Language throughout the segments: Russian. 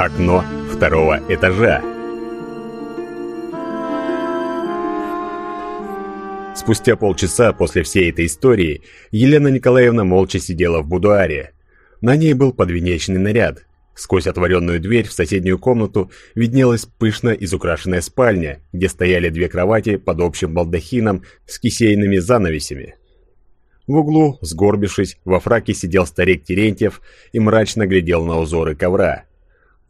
Окно второго этажа. Спустя полчаса после всей этой истории Елена Николаевна молча сидела в будуаре. На ней был подвенечный наряд. Сквозь отворенную дверь в соседнюю комнату виднелась пышно изукрашенная спальня, где стояли две кровати под общим балдахином с кисейными занавесями. В углу, сгорбившись, во фраке сидел старик Терентьев и мрачно глядел на узоры ковра.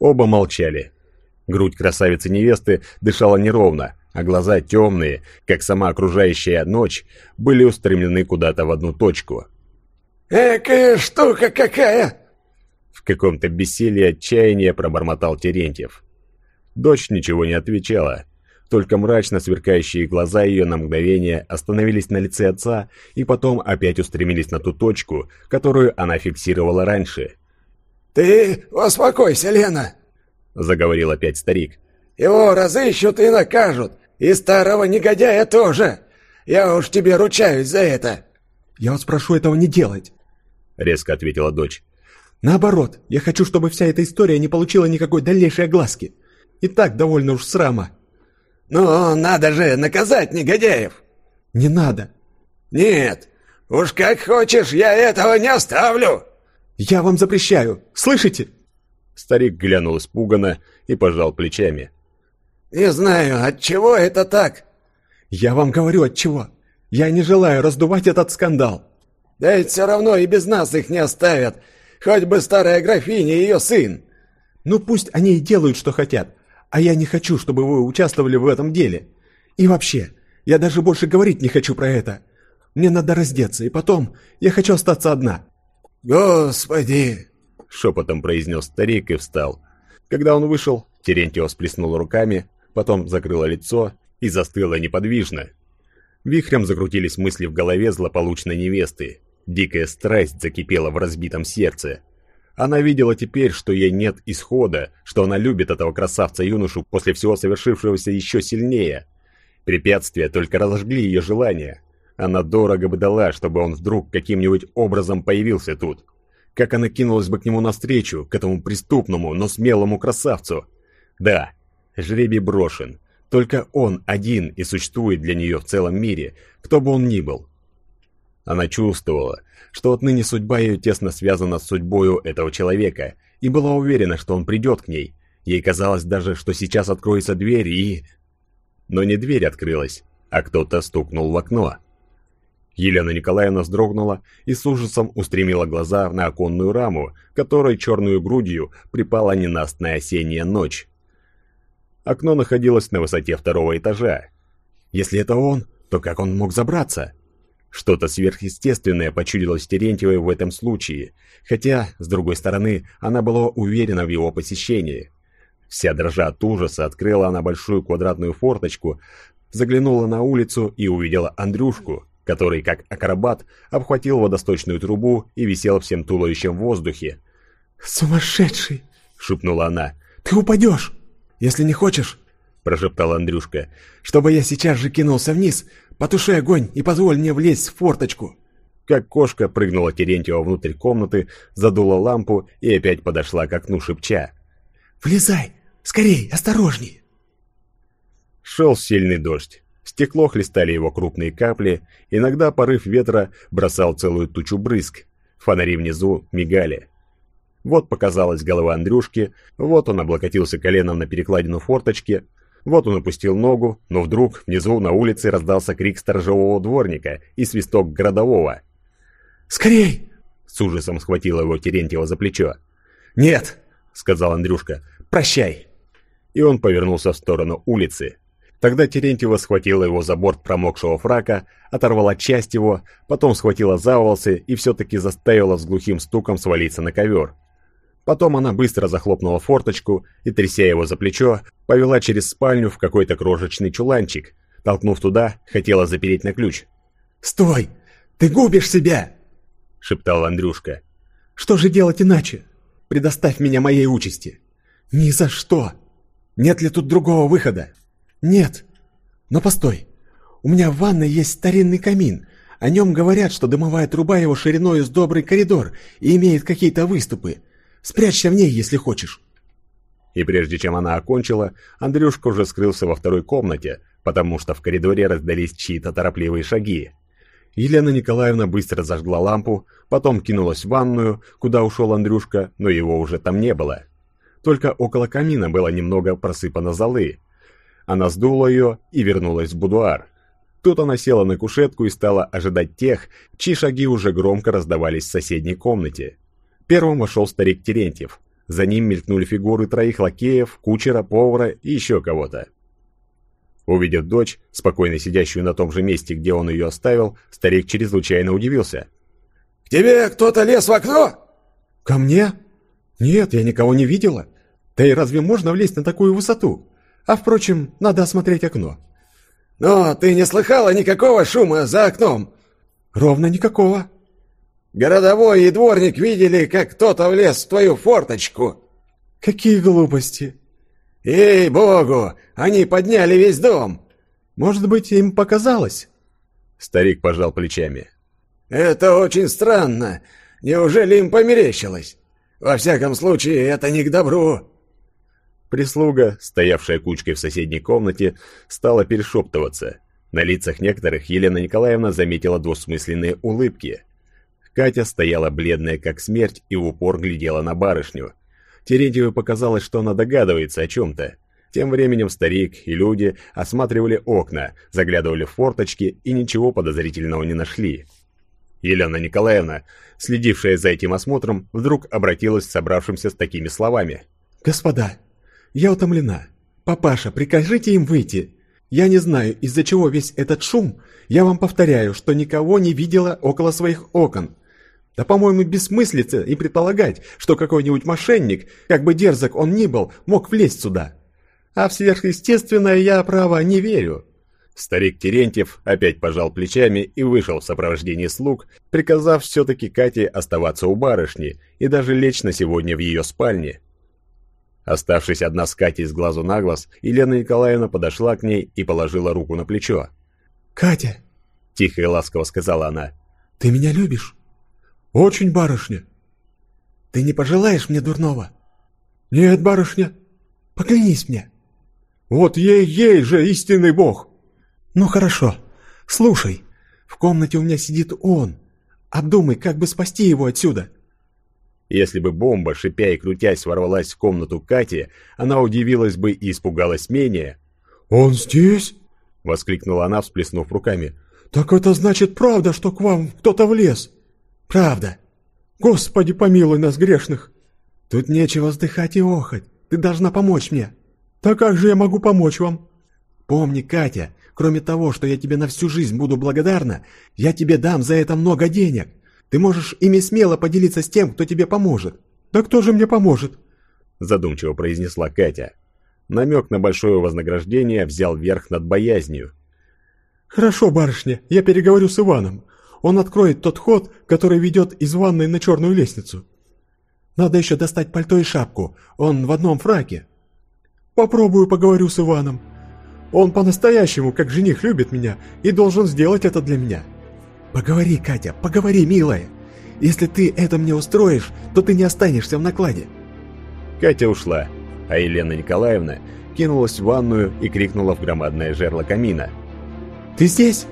Оба молчали. Грудь красавицы-невесты дышала неровно, а глаза темные, как сама окружающая ночь, были устремлены куда-то в одну точку. «Экая штука какая!» В каком-то бессилии отчаяния пробормотал Терентьев. Дочь ничего не отвечала, только мрачно сверкающие глаза ее на мгновение остановились на лице отца и потом опять устремились на ту точку, которую она фиксировала раньше. «Ты успокойся, Лена!» — заговорил опять старик. «Его разыщут и накажут, и старого негодяя тоже. Я уж тебе ручаюсь за это». «Я вас прошу этого не делать», — резко ответила дочь. «Наоборот, я хочу, чтобы вся эта история не получила никакой дальнейшей огласки. И так довольно уж срама». «Ну, надо же наказать негодяев!» «Не надо!» «Нет, уж как хочешь, я этого не оставлю!» «Я вам запрещаю, слышите?» Старик глянул испуганно и пожал плечами. «Не знаю, от чего это так?» «Я вам говорю, от чего. Я не желаю раздувать этот скандал». «Да ведь все равно и без нас их не оставят. Хоть бы старая графиня и ее сын». «Ну пусть они и делают, что хотят. А я не хочу, чтобы вы участвовали в этом деле. И вообще, я даже больше говорить не хочу про это. Мне надо раздеться, и потом я хочу остаться одна». «Господи!» — шепотом произнес старик и встал. Когда он вышел, Терентьева сплеснула руками, потом закрыла лицо и застыла неподвижно. Вихрем закрутились мысли в голове злополучной невесты. Дикая страсть закипела в разбитом сердце. Она видела теперь, что ей нет исхода, что она любит этого красавца-юношу после всего совершившегося еще сильнее. Препятствия только разожгли ее желание. Она дорого бы дала, чтобы он вдруг каким-нибудь образом появился тут. Как она кинулась бы к нему навстречу, к этому преступному, но смелому красавцу. Да, жребий брошен. Только он один и существует для нее в целом мире, кто бы он ни был. Она чувствовала, что отныне судьба ее тесно связана с судьбою этого человека, и была уверена, что он придет к ней. Ей казалось даже, что сейчас откроется дверь и... Но не дверь открылась, а кто-то стукнул в окно. Елена Николаевна вздрогнула и с ужасом устремила глаза на оконную раму, которой черную грудью припала ненастная осенняя ночь. Окно находилось на высоте второго этажа. Если это он, то как он мог забраться? Что-то сверхъестественное почудилось Терентьевой в этом случае, хотя, с другой стороны, она была уверена в его посещении. Вся дрожа от ужаса открыла она большую квадратную форточку, заглянула на улицу и увидела Андрюшку, который, как акробат, обхватил водосточную трубу и висел всем туловищем в воздухе. «Сумасшедший!» — шепнула она. «Ты упадешь! Если не хочешь, — прошептал Андрюшка, — чтобы я сейчас же кинулся вниз, Потуши огонь и позволь мне влезть в форточку!» Как кошка прыгнула Терентьева внутрь комнаты, задула лампу и опять подошла к окну шепча. «Влезай! Скорей! Осторожней!» Шел сильный дождь. Стекло хлестали его крупные капли, иногда порыв ветра бросал целую тучу брызг. Фонари внизу мигали. Вот показалась голова Андрюшки, вот он облокотился коленом на перекладину форточки, вот он опустил ногу, но вдруг внизу на улице раздался крик сторожевого дворника и свисток городового. «Скорей!» — с ужасом схватила его Терентьева за плечо. «Нет!» — сказал Андрюшка. «Прощай!» И он повернулся в сторону улицы. Тогда Терентьева схватила его за борт промокшего фрака, оторвала часть его, потом схватила за волосы и все-таки заставила с глухим стуком свалиться на ковер. Потом она быстро захлопнула форточку и, тряся его за плечо, повела через спальню в какой-то крошечный чуланчик. Толкнув туда, хотела запереть на ключ. «Стой! Ты губишь себя!» — шептал Андрюшка. «Что же делать иначе? Предоставь меня моей участи!» «Ни за что! Нет ли тут другого выхода?» «Нет! Но постой! У меня в ванной есть старинный камин. О нем говорят, что дымовая труба его шириною с добрый коридор и имеет какие-то выступы. Спрячься в ней, если хочешь». И прежде чем она окончила, Андрюшка уже скрылся во второй комнате, потому что в коридоре раздались чьи-то торопливые шаги. Елена Николаевна быстро зажгла лампу, потом кинулась в ванную, куда ушел Андрюшка, но его уже там не было. Только около камина было немного просыпано золы. Она сдула ее и вернулась в будуар. Тут она села на кушетку и стала ожидать тех, чьи шаги уже громко раздавались в соседней комнате. Первым вошел старик Терентьев. За ним мелькнули фигуры троих лакеев, кучера, повара и еще кого-то. Увидев дочь, спокойно сидящую на том же месте, где он ее оставил, старик чрезвычайно удивился. «К тебе кто-то лез в окно?» «Ко мне? Нет, я никого не видела. Да и разве можно влезть на такую высоту? А впрочем, надо осмотреть окно». «Но ты не слыхала никакого шума за окном?» «Ровно никакого». «Городовой и дворник видели, как кто-то влез в твою форточку». «Какие глупости!» «Ей-богу! Они подняли весь дом!» «Может быть, им показалось?» Старик пожал плечами. «Это очень странно. Неужели им померещилось? Во всяком случае, это не к добру». Прислуга, стоявшая кучкой в соседней комнате, стала перешептываться. На лицах некоторых Елена Николаевна заметила двусмысленные улыбки. Катя стояла бледная как смерть и в упор глядела на барышню. Терентьеву показалось, что она догадывается о чем-то. Тем временем старик и люди осматривали окна, заглядывали в форточки и ничего подозрительного не нашли. Елена Николаевна, следившая за этим осмотром, вдруг обратилась к собравшимся с такими словами. «Господа, я утомлена. Папаша, прикажите им выйти. Я не знаю, из-за чего весь этот шум. Я вам повторяю, что никого не видела около своих окон. Да, по-моему, бессмыслица и предполагать, что какой-нибудь мошенник, как бы дерзок он ни был, мог влезть сюда. А в сверхъестественное я, право, не верю». Старик Терентьев опять пожал плечами и вышел в сопровождении слуг, приказав все-таки Кате оставаться у барышни и даже лечь на сегодня в ее спальне. Оставшись одна с Катей с глазу на глаз, Елена Николаевна подошла к ней и положила руку на плечо. «Катя!» – тихо и ласково сказала она. «Ты меня любишь?» «Очень, барышня!» «Ты не пожелаешь мне дурного?» «Нет, барышня!» «Поклянись мне!» «Вот ей-ей же истинный бог!» «Ну хорошо, слушай, в комнате у меня сидит он. Обдумай, как бы спасти его отсюда!» Если бы бомба, шипя и крутясь, ворвалась в комнату Кати, она удивилась бы и испугалась менее. «Он здесь?» — воскликнула она, всплеснув руками. «Так это значит правда, что к вам кто-то влез?» Правда. Господи, помилуй нас, грешных. Тут нечего вздыхать и охать. Ты должна помочь мне. Так как же я могу помочь вам? Помни, Катя, кроме того, что я тебе на всю жизнь буду благодарна, я тебе дам за это много денег. Ты можешь ими смело поделиться с тем, кто тебе поможет. Да кто же мне поможет? Задумчиво произнесла Катя. Намек на большое вознаграждение взял верх над боязнью. «Хорошо, барышня, я переговорю с Иваном. Он откроет тот ход, который ведет из ванной на черную лестницу. Надо еще достать пальто и шапку. Он в одном фраке. Попробую поговорю с Иваном. Он по-настоящему, как жених, любит меня и должен сделать это для меня. Поговори, Катя, поговори, милая. Если ты это мне устроишь, то ты не останешься в накладе. Катя ушла, а Елена Николаевна кинулась в ванную и крикнула в громадное жерло камина. «Ты здесь?»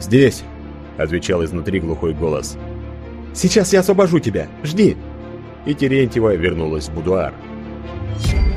«Здесь!» — отвечал изнутри глухой голос. «Сейчас я освобожу тебя! Жди!» И Терентьева вернулась в будуар. Thank